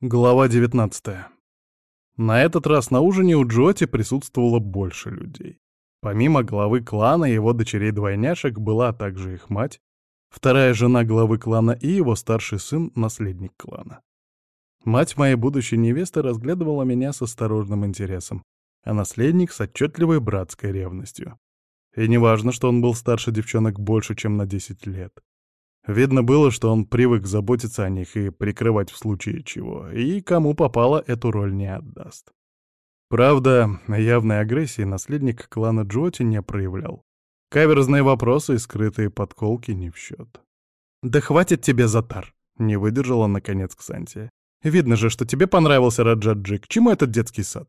Глава 19. На этот раз на ужине у Джоти присутствовало больше людей. Помимо главы клана и его дочерей-двойняшек была также их мать, вторая жена главы клана и его старший сын, наследник клана. Мать моей будущей невесты разглядывала меня с осторожным интересом, а наследник — с отчетливой братской ревностью. И неважно, что он был старше девчонок больше, чем на 10 лет. Видно было, что он привык заботиться о них и прикрывать в случае чего, и кому попало, эту роль не отдаст. Правда, явной агрессии наследник клана Джоти не проявлял. Каверзные вопросы и скрытые подколки не в счет. «Да хватит тебе, Затар!» — не выдержала, наконец, Ксантия. «Видно же, что тебе понравился Раджаджи. К чему этот детский сад?»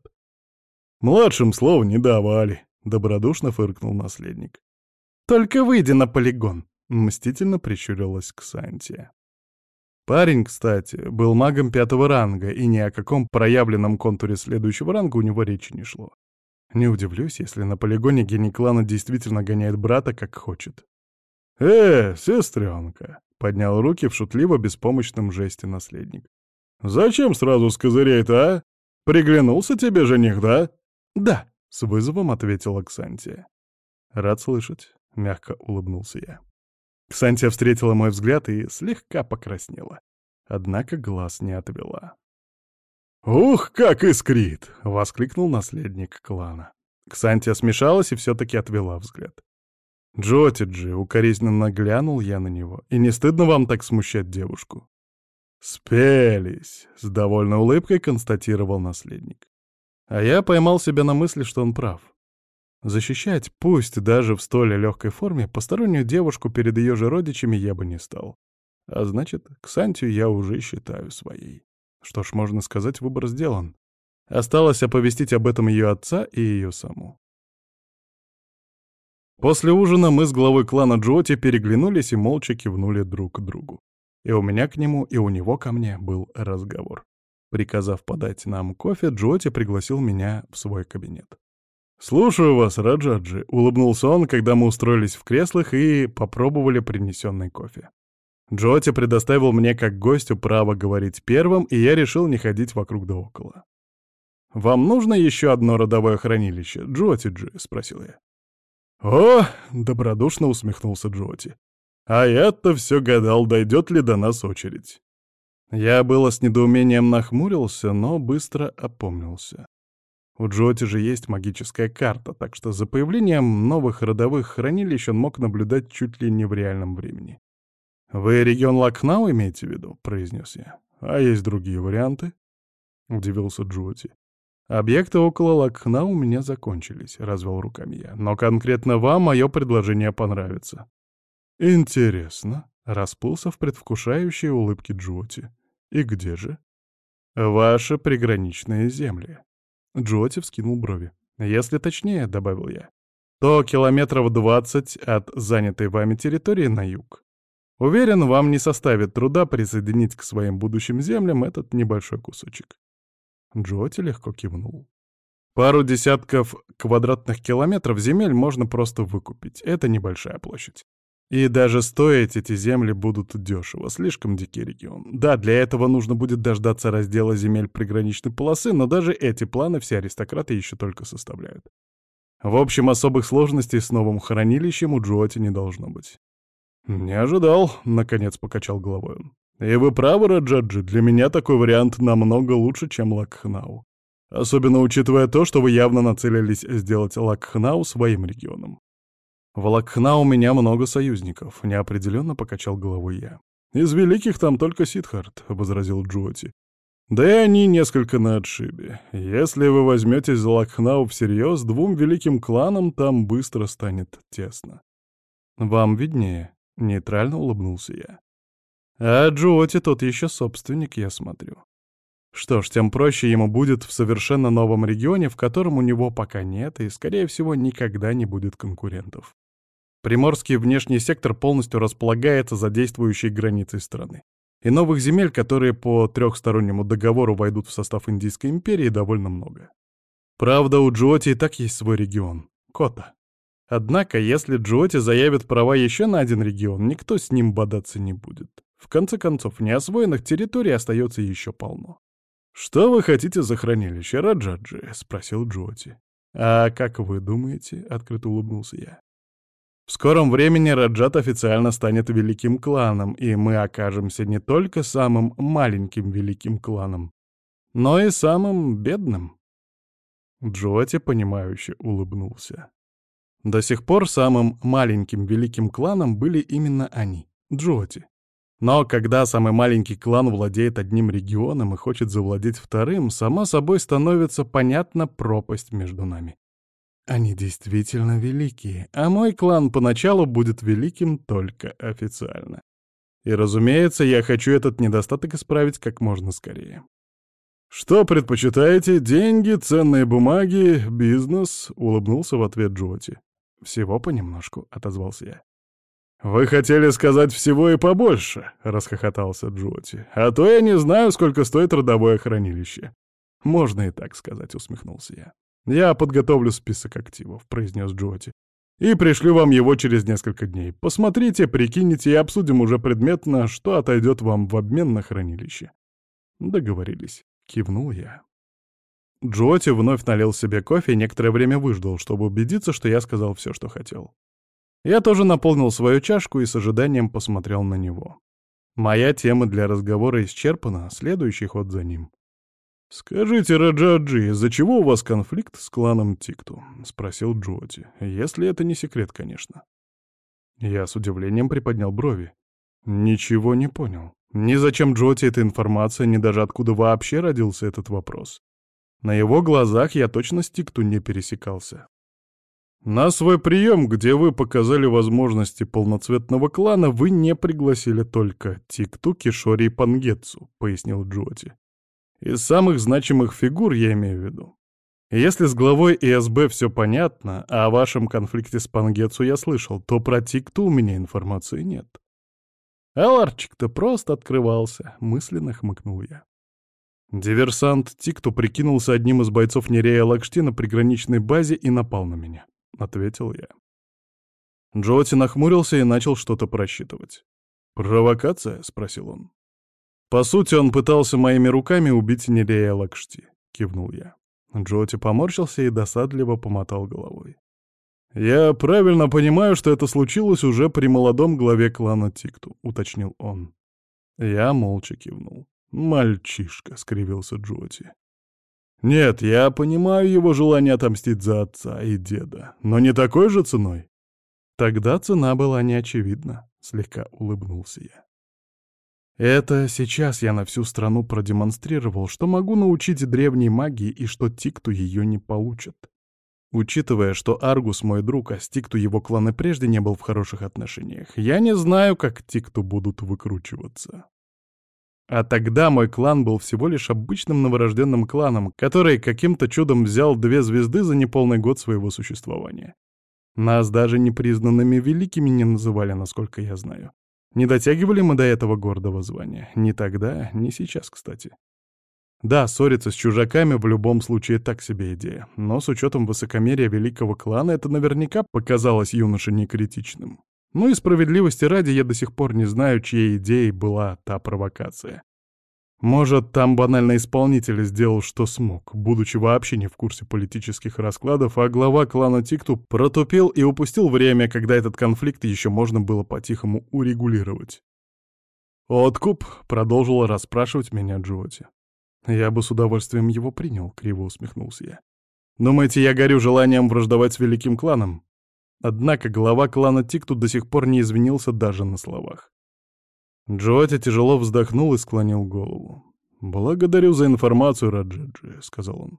«Младшим слов не давали», — добродушно фыркнул наследник. «Только выйди на полигон», Мстительно прищурилась Ксантия. Парень, кстати, был магом пятого ранга, и ни о каком проявленном контуре следующего ранга у него речи не шло. Не удивлюсь, если на полигоне гений клана действительно гоняет брата, как хочет. «Э, сестренка!» — поднял руки в шутливо-беспомощном жесте наследник. «Зачем сразу с козырей-то, а? Приглянулся тебе жених, да?» «Да», — с вызовом ответила Ксантия. «Рад слышать», — мягко улыбнулся я. Ксантия встретила мой взгляд и слегка покраснела. Однако глаз не отвела. «Ух, как искрит!» — воскликнул наследник клана. Ксантия смешалась и все-таки отвела взгляд. «Джотиджи!» — укоризненно глянул я на него. «И не стыдно вам так смущать девушку?» «Спелись!» — с довольной улыбкой констатировал наследник. А я поймал себя на мысли, что он прав. Защищать, пусть даже в столь легкой форме, постороннюю девушку перед ее же родичами я бы не стал. А значит, Ксантию я уже считаю своей. Что ж, можно сказать, выбор сделан. Осталось оповестить об этом ее отца и ее саму. После ужина мы с главой клана Джоти переглянулись и молча кивнули друг к другу. И у меня к нему, и у него ко мне был разговор. Приказав подать нам кофе, Джоти пригласил меня в свой кабинет. «Слушаю вас, Раджаджи», — улыбнулся он, когда мы устроились в креслах и попробовали принесенный кофе. Джоти предоставил мне как гостю право говорить первым, и я решил не ходить вокруг да около. «Вам нужно еще одно родовое хранилище, Джотиджи?» — спросил я. «О!» — добродушно усмехнулся Джоти. «А я-то все гадал, дойдет ли до нас очередь». Я было с недоумением нахмурился, но быстро опомнился. У Джоти же есть магическая карта, так что за появлением новых родовых хранилищ он мог наблюдать чуть ли не в реальном времени. «Вы регион Лакнау имеете в виду?» — произнес я. «А есть другие варианты?» — удивился Джоти. «Объекты около Лакнау у меня закончились», — развел руками я. «Но конкретно вам мое предложение понравится». «Интересно», — расплылся в предвкушающей улыбке Джоти. «И где же?» «Ваши приграничные земли». Джоти вскинул брови. «Если точнее», — добавил я, — «то километров двадцать от занятой вами территории на юг. Уверен, вам не составит труда присоединить к своим будущим землям этот небольшой кусочек». Джоти легко кивнул. Пару десятков квадратных километров земель можно просто выкупить. Это небольшая площадь. И даже стоить эти земли будут дешево, слишком дикий регион. Да, для этого нужно будет дождаться раздела земель приграничной полосы, но даже эти планы все аристократы еще только составляют. В общем, особых сложностей с новым хранилищем у Джоти не должно быть. «Не ожидал», — наконец покачал головой он. «И вы правы, Раджаджи, для меня такой вариант намного лучше, чем Лакхнау. Особенно учитывая то, что вы явно нацелились сделать Лакхнау своим регионом. В Лакхна у меня много союзников, неопределенно покачал головой я. Из великих там только Сидхарт, возразил Джоти. Да и они несколько на отшибе. Если вы возьметесь за Лакхнау всерьез, двум великим кланам там быстро станет тесно. Вам виднее, нейтрально улыбнулся я. А Джоти тот еще собственник, я смотрю. Что ж, тем проще ему будет в совершенно новом регионе, в котором у него пока нет и, скорее всего, никогда не будет конкурентов. Приморский внешний сектор полностью располагается за действующей границей страны. И новых земель, которые по трехстороннему договору войдут в состав Индийской империи, довольно много. Правда, у Джоти и так есть свой регион — Кота. Однако, если Джоти заявит права еще на один регион, никто с ним бодаться не будет. В конце концов, неосвоенных территорий остается еще полно. «Что вы хотите за хранилище, Раджаджи?» — спросил Джоти. «А как вы думаете?» — открыто улыбнулся я. «В скором времени Раджат официально станет великим кланом, и мы окажемся не только самым маленьким великим кланом, но и самым бедным». Джоти, понимающе улыбнулся. До сих пор самым маленьким великим кланом были именно они — Джоти. Но когда самый маленький клан владеет одним регионом и хочет завладеть вторым, сама собой становится понятна пропасть между нами. Они действительно великие, а мой клан поначалу будет великим только официально. И, разумеется, я хочу этот недостаток исправить как можно скорее. «Что предпочитаете? Деньги, ценные бумаги, бизнес?» — улыбнулся в ответ Джоти. «Всего понемножку», — отозвался я. «Вы хотели сказать всего и побольше», — расхохотался Джоти. «А то я не знаю, сколько стоит родовое хранилище». «Можно и так сказать», — усмехнулся я. «Я подготовлю список активов», — произнес Джоти. «И пришлю вам его через несколько дней. Посмотрите, прикиньте и обсудим уже предметно, что отойдет вам в обмен на хранилище». «Договорились», — кивнул я. Джоти вновь налил себе кофе и некоторое время выждал, чтобы убедиться, что я сказал все, что хотел. Я тоже наполнил свою чашку и с ожиданием посмотрел на него. Моя тема для разговора исчерпана, следующий ход за ним. «Скажите, Раджаджи, из-за чего у вас конфликт с кланом Тикту?» — спросил Джоти. «Если это не секрет, конечно». Я с удивлением приподнял брови. Ничего не понял. Ни зачем Джоти эта информация, ни даже откуда вообще родился этот вопрос. На его глазах я точно с Тикту не пересекался. На свой прием, где вы показали возможности полноцветного клана, вы не пригласили только Тикту, Кишори и Пангетсу, пояснил Джоти. Из самых значимых фигур я имею в виду. Если с главой ИСБ все понятно, а о вашем конфликте с Пангетсу я слышал, то про Тикту у меня информации нет. А ларчик-то просто открывался, мысленно хмыкнул я. Диверсант Тикту прикинулся одним из бойцов Нерея Лакшти на приграничной базе и напал на меня. — ответил я. Джоти нахмурился и начал что-то просчитывать. «Провокация?» — спросил он. «По сути, он пытался моими руками убить Нерея Лакшти», — кивнул я. Джоти поморщился и досадливо помотал головой. «Я правильно понимаю, что это случилось уже при молодом главе клана Тикту», — уточнил он. Я молча кивнул. «Мальчишка», — скривился Джоти. Нет, я понимаю его желание отомстить за отца и деда, но не такой же ценой. Тогда цена была неочевидна, слегка улыбнулся я. Это сейчас я на всю страну продемонстрировал, что могу научить древней магии и что Тикту ее не получит. Учитывая, что Аргус мой друг, а с Тикту его клан и прежде не был в хороших отношениях, я не знаю, как Тикту будут выкручиваться. А тогда мой клан был всего лишь обычным новорожденным кланом, который каким-то чудом взял две звезды за неполный год своего существования. Нас даже непризнанными великими не называли, насколько я знаю. Не дотягивали мы до этого гордого звания. Ни тогда, ни сейчас, кстати. Да, ссориться с чужаками в любом случае так себе идея, но с учетом высокомерия великого клана это наверняка показалось юноше некритичным. Ну и справедливости ради я до сих пор не знаю, чьей идеей была та провокация. Может, там банальный исполнитель сделал, что смог, будучи вообще не в курсе политических раскладов, а глава клана Тикту протупил и упустил время, когда этот конфликт еще можно было по-тихому урегулировать. «Откуп?» — продолжила расспрашивать меня Джоти. «Я бы с удовольствием его принял», — криво усмехнулся я. «Думаете, я горю желанием враждовать с великим кланом?» Однако глава клана Тикту до сих пор не извинился даже на словах. Джоти тяжело вздохнул и склонил голову. «Благодарю за информацию, Раджаджи», — сказал он.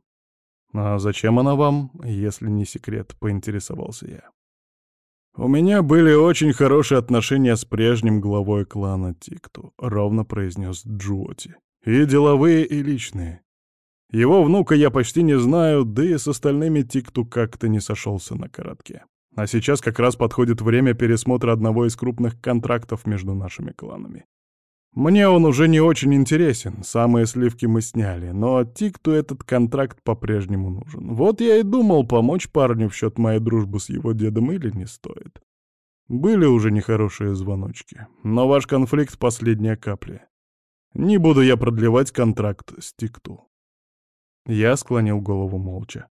«А зачем она вам, если не секрет?» — поинтересовался я. «У меня были очень хорошие отношения с прежним главой клана Тикту», — ровно произнес Джоти. «И деловые, и личные. Его внука я почти не знаю, да и с остальными Тикту как-то не сошелся на коротке. А сейчас как раз подходит время пересмотра одного из крупных контрактов между нашими кланами. Мне он уже не очень интересен, самые сливки мы сняли, но Тикту этот контракт по-прежнему нужен. Вот я и думал, помочь парню в счет моей дружбы с его дедом или не стоит. Были уже нехорошие звоночки, но ваш конфликт — последняя капля. Не буду я продлевать контракт с Тикту. Я склонил голову молча.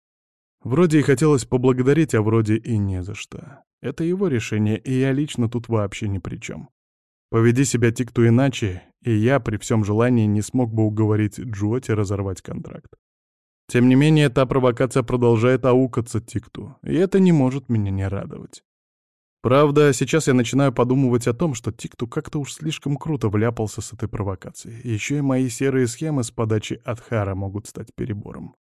Вроде и хотелось поблагодарить, а вроде и не за что. Это его решение, и я лично тут вообще ни при чем. Поведи себя Тикту иначе, и я при всем желании не смог бы уговорить Джоти разорвать контракт. Тем не менее, та провокация продолжает аукаться Тикту, и это не может меня не радовать. Правда, сейчас я начинаю подумывать о том, что Тикту как-то уж слишком круто вляпался с этой провокацией. Еще и мои серые схемы с подачи Адхара могут стать перебором.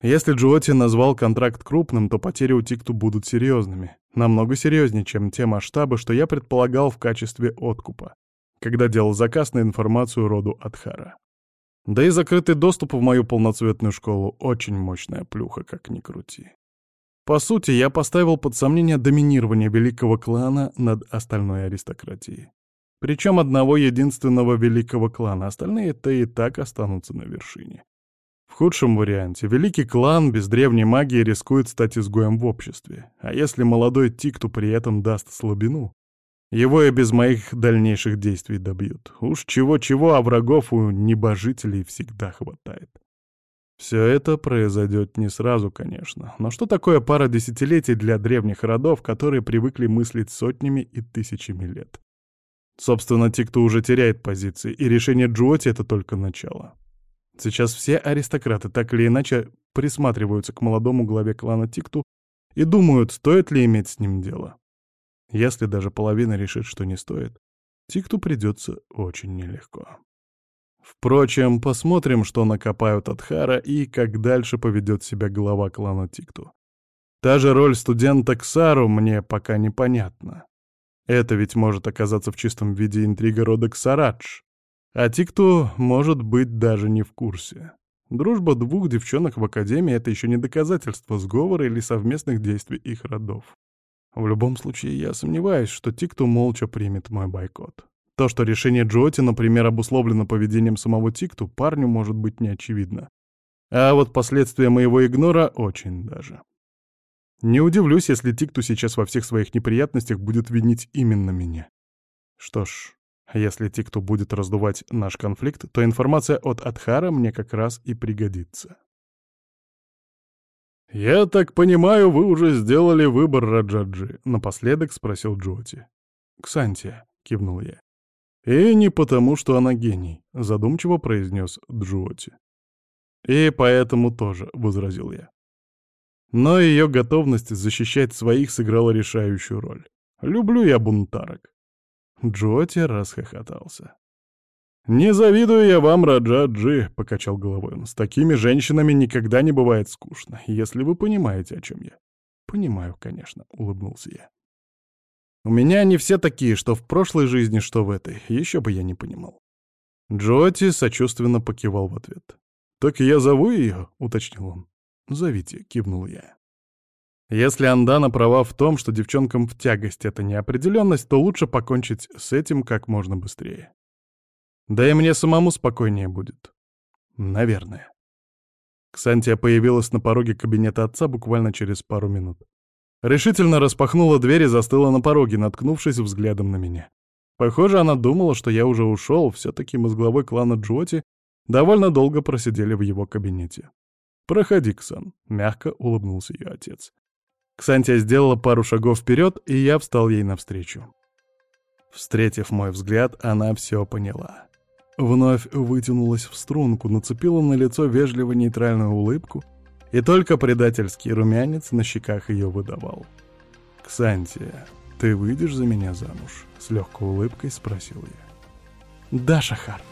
Если Джоти назвал контракт крупным, то потери у Тикту будут серьезными. Намного серьезнее, чем те масштабы, что я предполагал в качестве откупа, когда делал заказ на информацию роду Адхара. Да и закрытый доступ в мою полноцветную школу — очень мощная плюха, как ни крути. По сути, я поставил под сомнение доминирование великого клана над остальной аристократией. Причем одного единственного великого клана, остальные-то и так останутся на вершине. Худшем варианте, великий клан без древней магии рискует стать изгоем в обществе, а если молодой Тикту при этом даст слабину, его и без моих дальнейших действий добьют. Уж чего-чего, а врагов у небожителей всегда хватает. Все это произойдет не сразу, конечно, но что такое пара десятилетий для древних родов, которые привыкли мыслить сотнями и тысячами лет? Собственно, те, кто уже теряет позиции, и решение Джоти — это только начало. Сейчас все аристократы так или иначе присматриваются к молодому главе клана Тикту и думают, стоит ли иметь с ним дело. Если даже половина решит, что не стоит, Тикту придется очень нелегко. Впрочем, посмотрим, что накопают от Хара и как дальше поведет себя глава клана Тикту. Та же роль студента Ксару мне пока непонятна. Это ведь может оказаться в чистом виде интрига рода Ксарадж. А Тикту, может быть, даже не в курсе. Дружба двух девчонок в Академии — это еще не доказательство сговора или совместных действий их родов. В любом случае, я сомневаюсь, что Тикту молча примет мой бойкот. То, что решение Джоти, например, обусловлено поведением самого Тикту, парню может быть не очевидно. А вот последствия моего игнора очень даже. Не удивлюсь, если Тикту сейчас во всех своих неприятностях будет винить именно меня. Что ж, если Тикту будет раздувать наш конфликт, то информация от Адхара мне как раз и пригодится. «Я так понимаю, вы уже сделали выбор, Раджаджи?» — напоследок спросил Джоти. «Ксантия», — кивнул я. «И не потому, что она гений», — задумчиво произнес Джоти. «И поэтому тоже», — возразил я. Но ее готовность защищать своих сыграла решающую роль. Люблю я бунтарок. Джоти расхохотался. «Не завидую я вам, Раджа-Джи», — покачал головой он. «С такими женщинами никогда не бывает скучно, если вы понимаете, о чем я». «Понимаю, конечно», — улыбнулся я. «У меня они все такие, что в прошлой жизни, что в этой. Еще бы я не понимал». Джоти сочувственно покивал в ответ. «Так я зову ее?» — уточнил он. «Зовите», — кивнул я. Если Андана права в том, что девчонкам в тягость это неопределенность, то лучше покончить с этим как можно быстрее. Да и мне самому спокойнее будет. Наверное. Ксантия появилась на пороге кабинета отца буквально через пару минут. Решительно распахнула дверь и застыла на пороге, наткнувшись взглядом на меня. Похоже, она думала, что я уже ушел, все-таки мы с главой клана Джоти довольно долго просидели в его кабинете. «Проходи, Ксан», — мягко улыбнулся ее отец. Ксантия сделала пару шагов вперед, и я встал ей навстречу. Встретив мой взгляд, она все поняла. Вновь вытянулась в струнку, нацепила на лицо вежливо-нейтральную улыбку, и только предательский румянец на щеках ее выдавал. «Ксантия, ты выйдешь за меня замуж?» — с легкой улыбкой спросил я. «Да, Шахар»,